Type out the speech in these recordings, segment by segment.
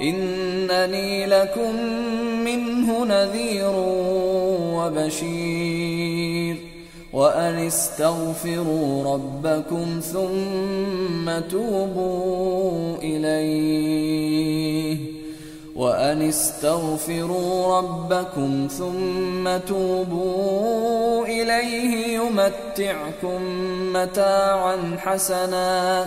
إنني لكم منه نذير وبشير. وأن استغفروا ربكم ثم توبوا إليه. وأن استغفروا ربكم ثم توبوا إليه يمتعكم متاعا حسنا.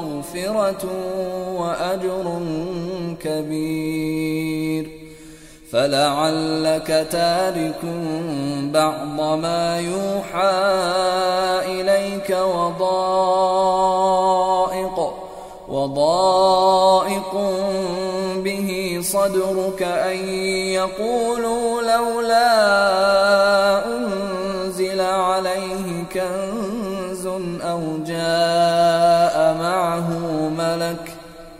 مغفرة وأجر كبير. فلعلك تارك بعض ما يوحى إليك وضائق وضائق به صدرك أن يقولوا لولا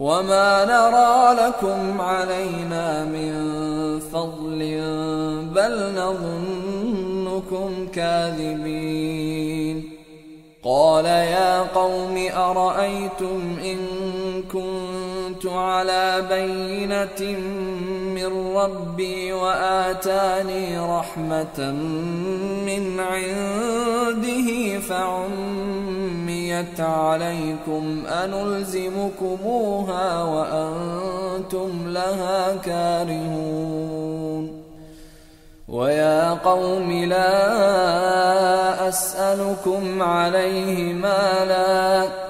وما نرى لكم علينا من فضل بل نظنكم كاذبين قال يا قوم ارايتم ان كنت على بينة من ربي وآتاني رحمة من عنده فعميت عليكم أنلزمكموها وأنتم لها كارهون ويا قوم لا أسألكم عليه مالا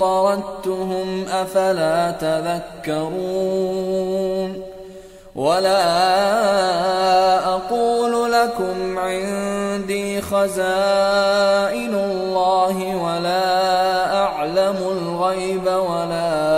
طردتهم أفلا تذكرون ولا أقول لكم عندي خزائن الله ولا أعلم الغيب ولا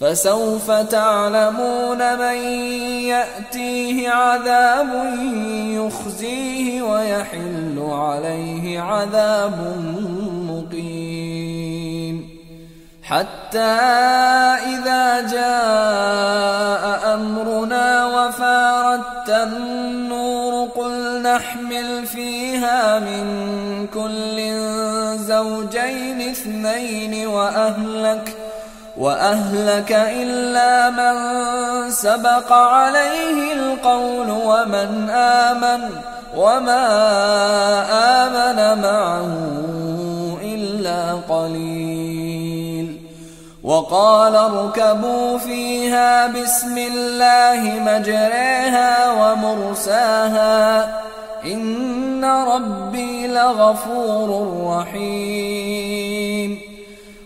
فسوف تعلمون من يأتيه عذاب يخزيه ويحل عليه عذاب مقيم. حتى إذا جاء أمرنا وفاردت النور قل نحمل فيها من كل زوجين اثنين وأهلك وأهلك إلا من سبق عليه القول ومن آمن وما آمن معه إلا قليل وقال اركبوا فيها بسم الله مجريها ومرساها إن ربي لغفور رحيم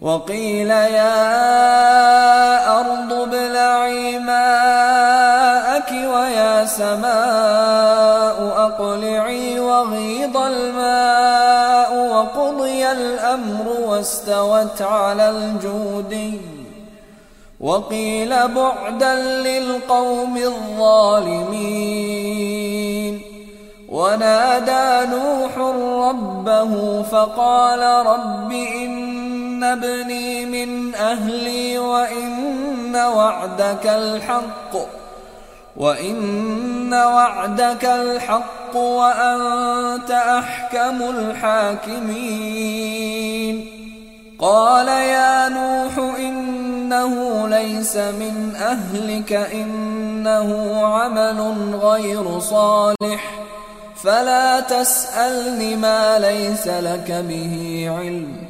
وقيل يا أرض ابلعي ماءك ويا سماء أقلعي وغيض الماء وقضي الأمر واستوت على الجودي وقيل بعدا للقوم الظالمين. ونادى نوح ربه فقال رب إن ابني من أهلي وإن وعدك الحق وإن وعدك الحق وأنت أحكم الحاكمين. قال يا نوح إنه ليس من أهلك إنه عمل غير صالح فلا تسألني ما ليس لك به علم.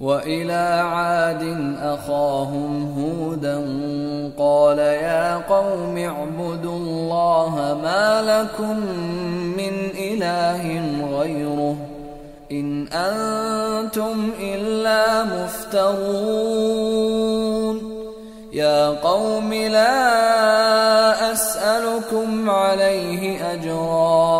وإلى عاد أخاهم هودا قال يا قوم اعبدوا الله ما لكم من إله غيره إن أنتم إلا مفترون يا قوم لا أسألكم عليه أجرا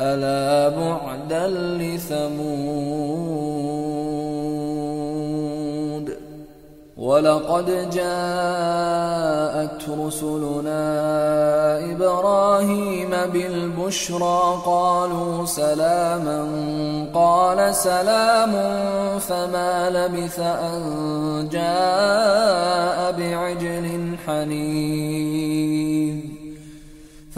ألا بعدا لثمود ولقد جاءت رسلنا إبراهيم بالبشرى قالوا سلاما قال سلام فما لبث أن جاء بعجل حنيذ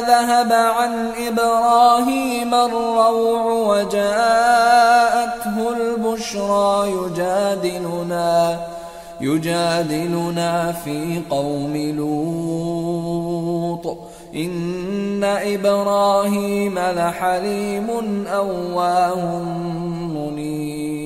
ذهب عن إبراهيم الروع وجاءته البشرى يجادلنا يجادلنا في قوم لوط. إن إبراهيم لحليم أواه منيب.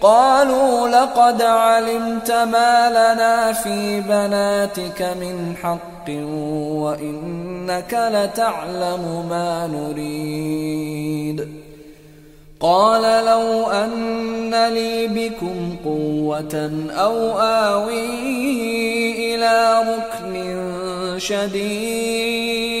قالوا لقد علمت ما لنا في بناتك من حق وإنك لتعلم ما نريد. قال لو أن لي بكم قوة أو آوي إلى ركن شديد.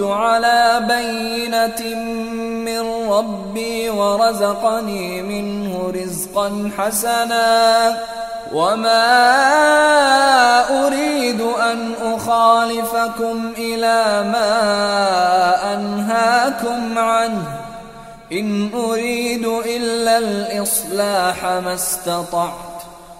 على بينة من ربي ورزقني منه رزقا حسنا وما أريد أن أخالفكم إلى ما أنهاكم عنه. إن أريد إلا الإصلاح ما استطعت.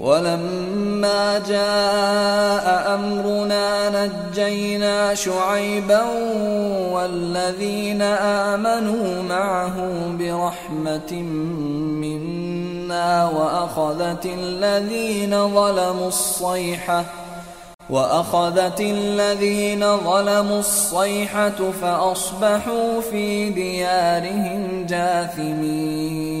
ولما جاء أمرنا نجينا شعيبا والذين آمنوا معه برحمة منا وأخذت الذين ظلموا الصيحة وأخذت الذين ظلموا الصيحة فأصبحوا في ديارهم جاثمين.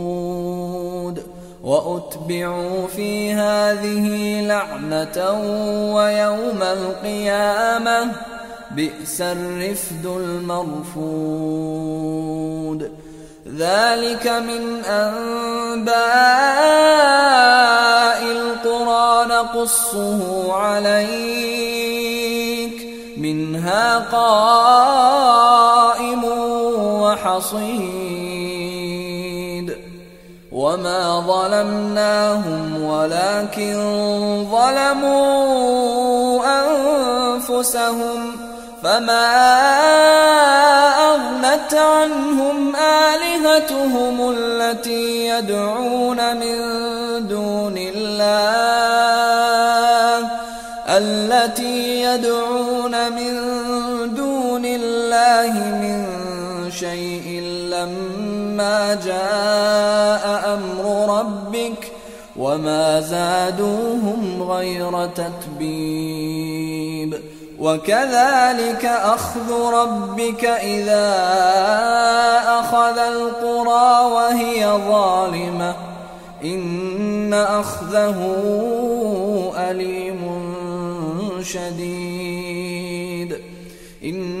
وأتبعوا في هذه لعنة ويوم القيامة بئس الرفد المرفود. ذلك من أنباء القرى نقصه عليك منها قائم وحصيد. وما ظلمناهم ولكن ظلموا أنفسهم فما أغنت عنهم آلهتهم التي يدعون من دون الله التي يدعون من دون الله من شيء لما جاء أمر ربك وما زادوهم غير تتبيب وكذلك أخذ ربك إذا أخذ القرى وهي ظالمة إن أخذه أليم شديد إن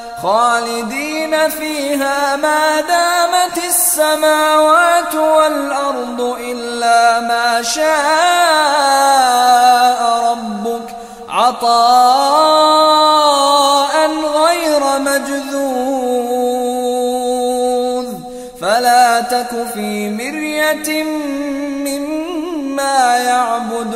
خالدين فيها ما دامت السماوات والأرض إلا ما شاء ربك عطاء غير مجذوذ. فلا تك في مرية مما يعبد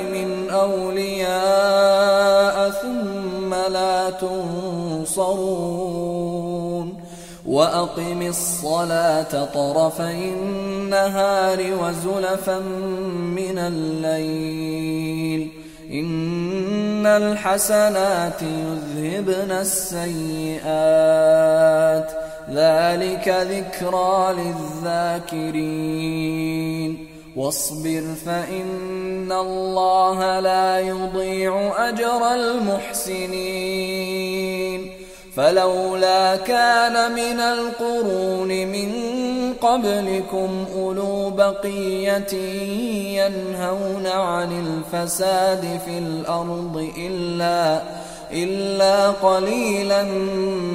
أولياء ثم لا تنصرون وأقم الصلاة طرفي النهار وزلفا من الليل إن الحسنات يذهبن السيئات ذلك ذكرى للذاكرين واصبر فإن الله لا يضيع أجر المحسنين. فلولا كان من القرون من قبلكم أولو بقية ينهون عن الفساد في الأرض إلا إلا قليلا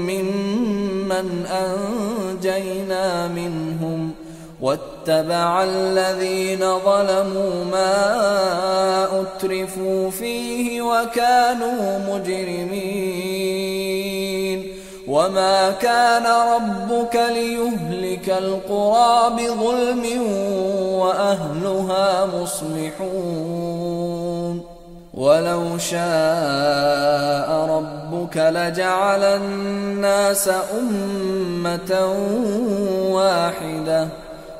ممن أنجينا منهم. واتبع الذين ظلموا ما أترفوا فيه وكانوا مجرمين وما كان ربك ليهلك القرى بظلم وأهلها مصلحون ولو شاء ربك لجعل الناس أمة واحدة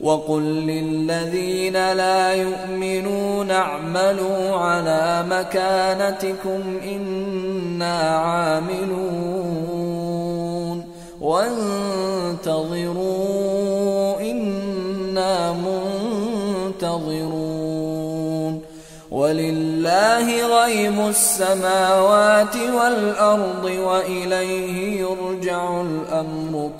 وقل للذين لا يؤمنون اعملوا على مكانتكم إنا عاملون وانتظروا إنا منتظرون ولله غيب السماوات والأرض وإليه يرجع الأمر كله